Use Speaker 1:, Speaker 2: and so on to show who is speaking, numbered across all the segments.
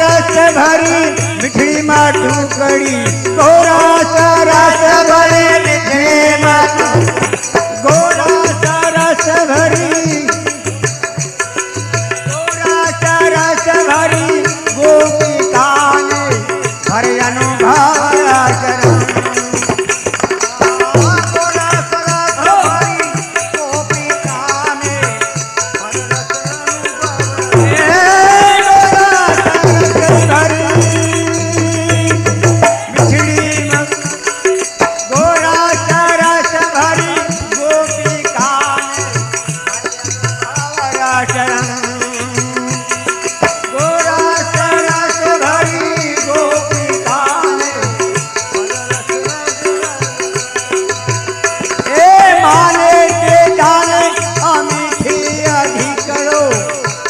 Speaker 1: रस भरी मिठड़ी माँ टुकड़ी गोरा सा रस
Speaker 2: भरी मिठड़ी माँ
Speaker 1: गोरा सा रस भरी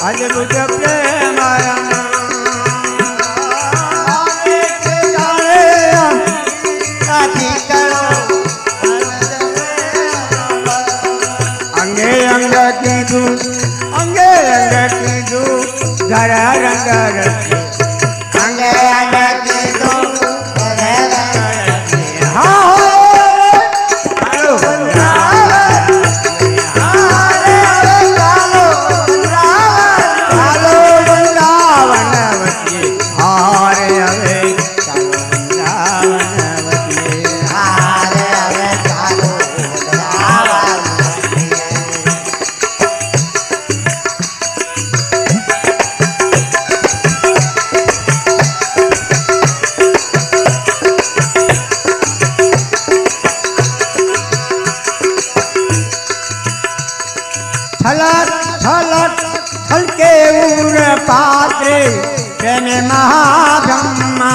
Speaker 1: Aleluia, Pé. हलक हलक हलके उर पात्र महाब्रह्मा।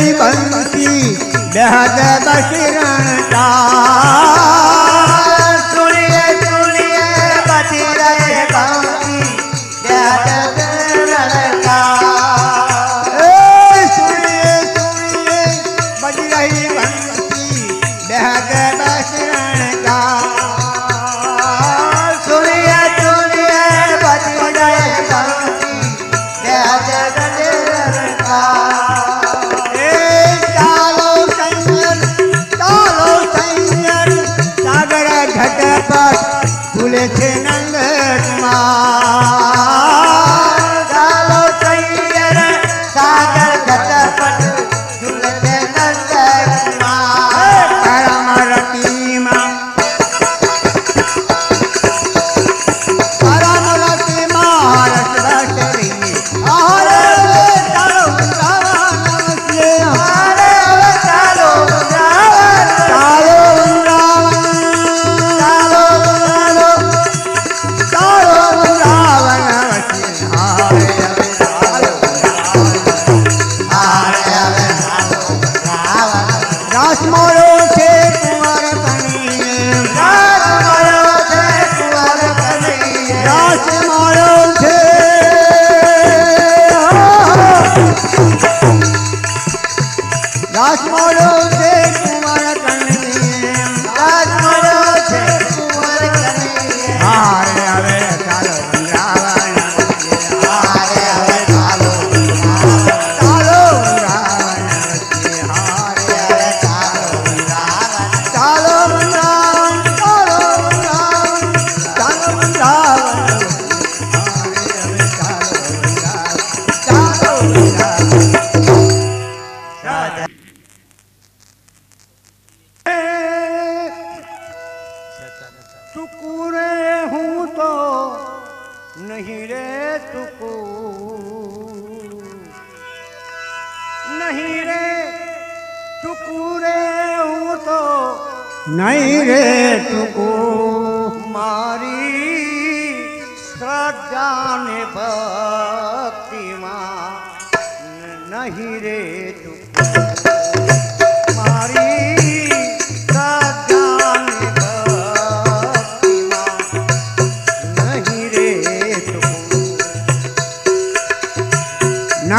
Speaker 1: रही बंसी बेहद बशरण का Na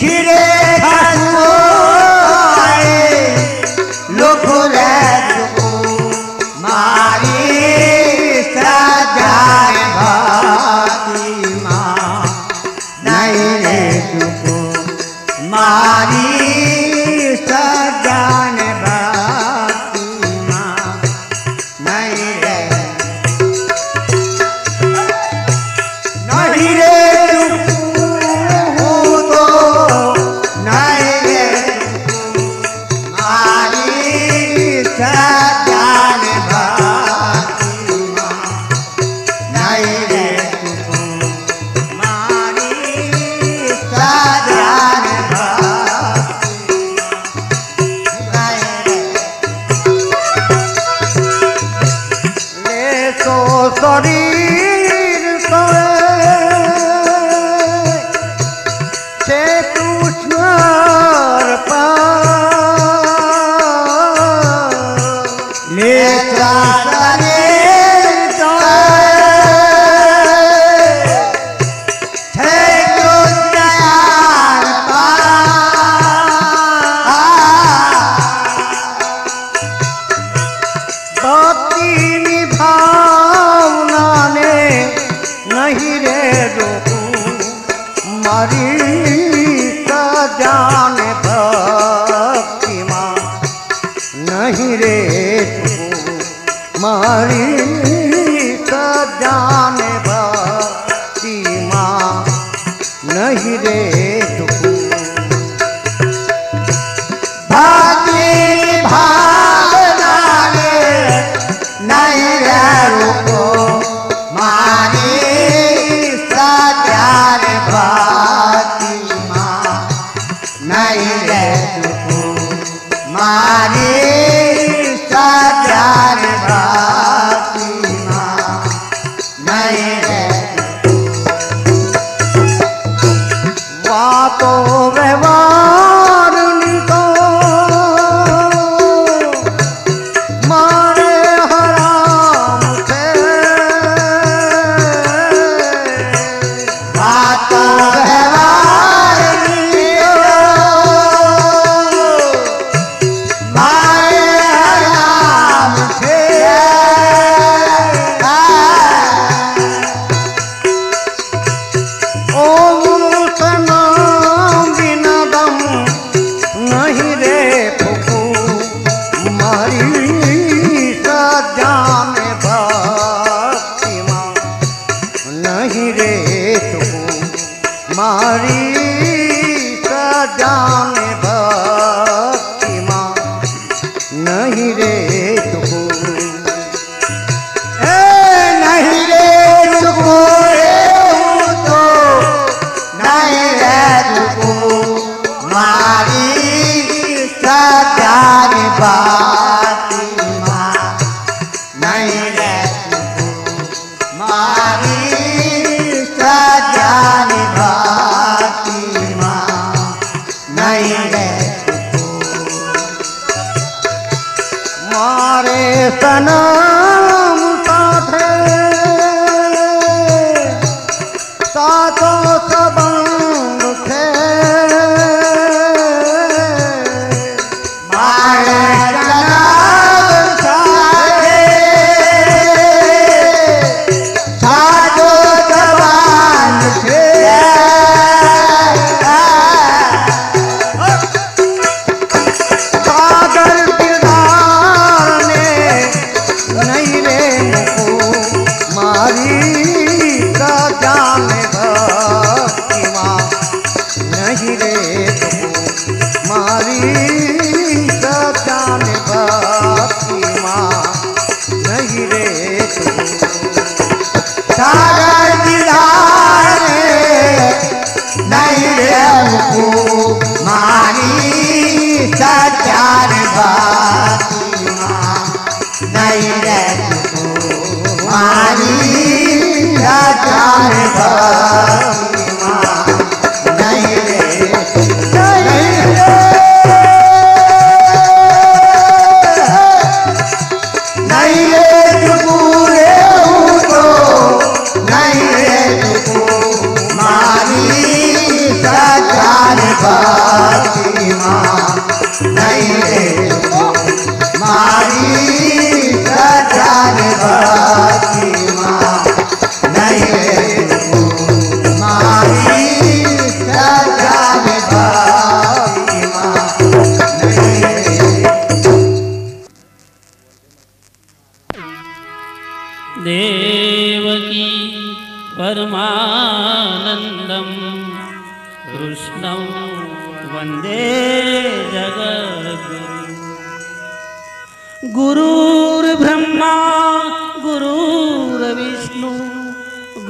Speaker 1: kire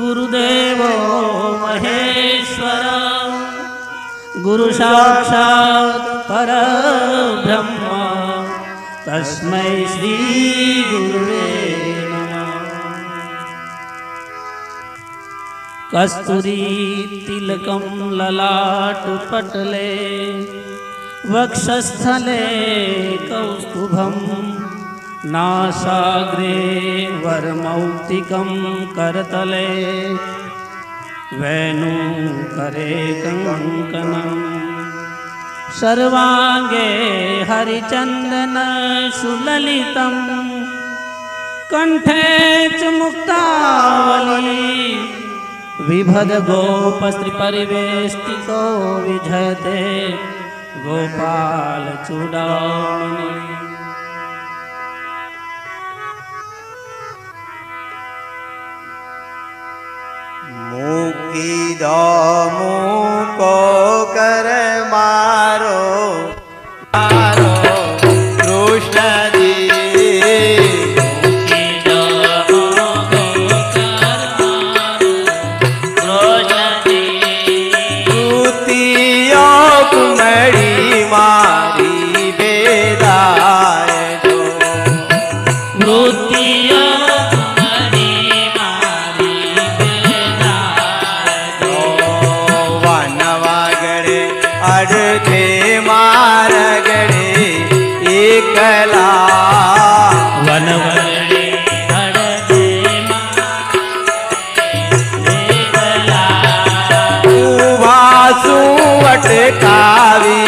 Speaker 3: गुरुदेवो महेश्वर। गुरुसाक्षात् परब्रह्म। तस्मै श्रीगुरुवे श्रीगुर्वे कस्तूरी तिलकं ललाटुपटले वक्षस्थले कौस्तुभम् नासाग्रे वरमौक्तिकं करतले। वेणुकरे कङ्कणं। सर्वाङ्गे हरिचन्दनसुललितं कण्ठे च मुक्तावली। विभद गोपत्रिपरी को विजयते। गोपालचूडामणि
Speaker 4: হৃদয় આવી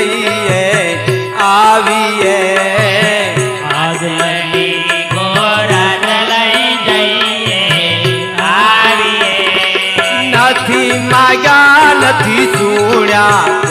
Speaker 4: લઈએ આવીએ.
Speaker 5: આગ લઈ ગોરાન લઈ જઈએ આવીએ.
Speaker 4: નથી માયા નથી સુણ્યા.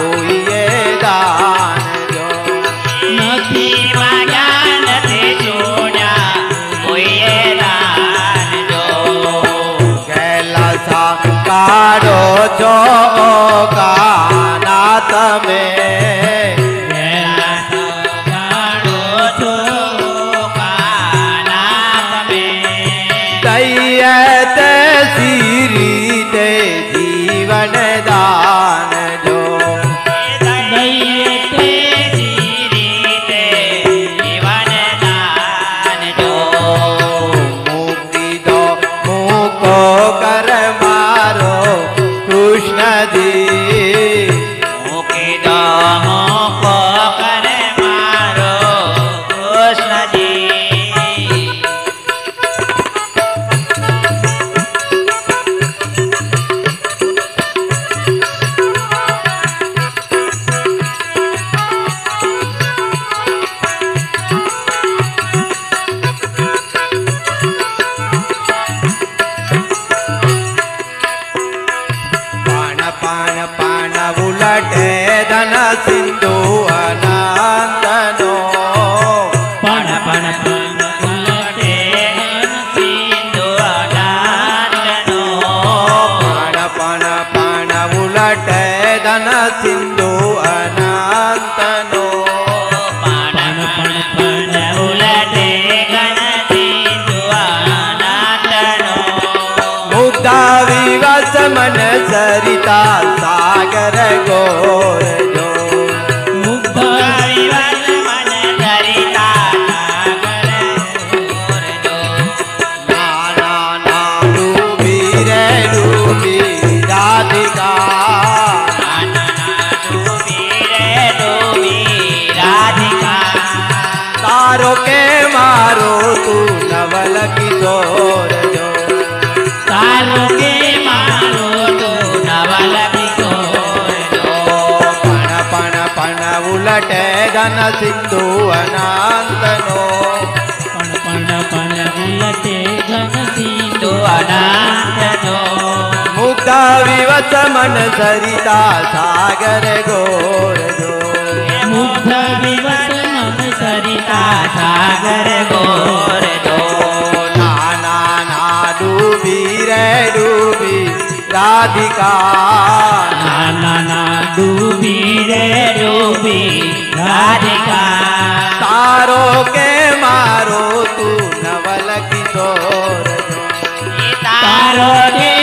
Speaker 4: डटे धन सिन्धु अनन्त जन सिंधु अनंतनो
Speaker 3: पण पण पण मिलते जन सिंधु
Speaker 5: अनंतनो
Speaker 4: मुक्ता विवत मन सरिता सागर गोर जो
Speaker 5: मुक्ता विवस मन सरिता सागर गोर
Speaker 4: राधिका।
Speaker 3: ना ना ना डूबी
Speaker 5: रे डूबी राधिका।
Speaker 4: तारो के मारो तू नवल किशोर।
Speaker 5: तारो के